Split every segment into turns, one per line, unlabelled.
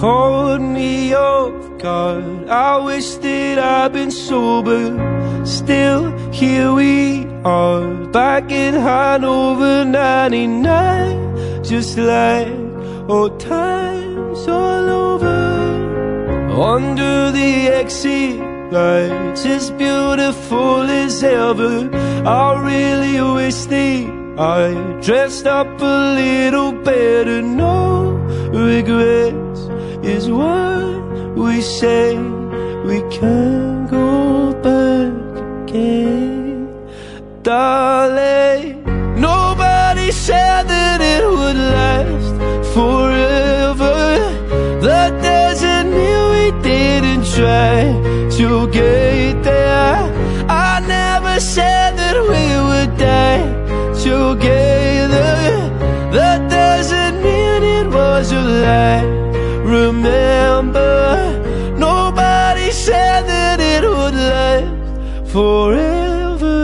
caught me off guard I wish that I'd been sober. Still, here we are Back in Hanover 99 Just like old times all over. Under the exit lights As beautiful as ever. I really wish that I dressed up a little better No regrets is what we say. We can't go back again. Darling Nobody said that it would last forever. That doesn't mean we didn't try to get lie remember Nobody said that it would last forever.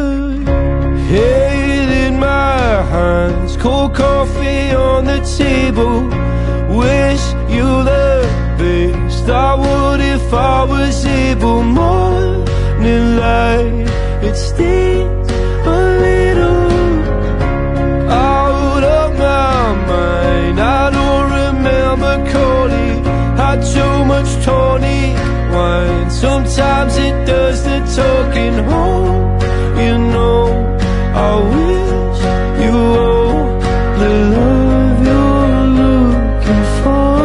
Head in my hands, cold coffee on the table. Wish you the best, I would if I was able. Morning light, it stings Sometimes it does the talking home You know I wish you all the love you're looking for.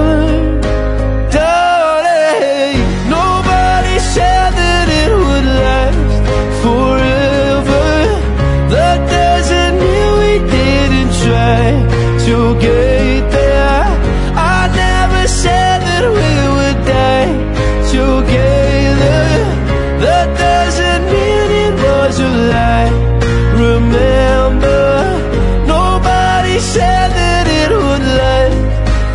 Darling, nobody said that it would last forever. That doesn't mean we didn't try to get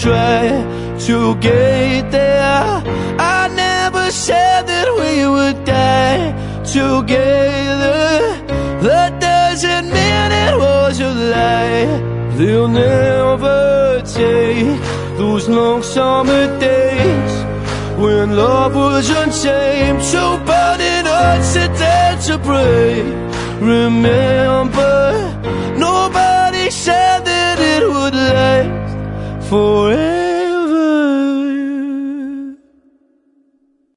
try to get there. I never said that we would die together. That doesn't mean it was a lie. They'll never take those long summer days When love was untamed. Two burning hearts are dead to break. Remember Nobody said forever